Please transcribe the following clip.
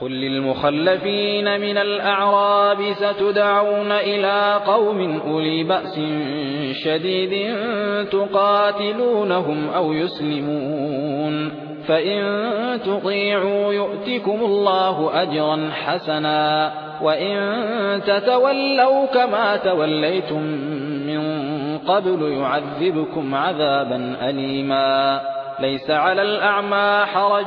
قل للمخلفين من الأعراب ستدعون إلى قوم أولي بأس شديد تقاتلونهم أو يسلمون فإن تطيعوا يؤتكم الله أجرا حسنا وإن تتولوا كما توليتم من قبل يعذبكم عذابا أليما ليس على الأعمى حرج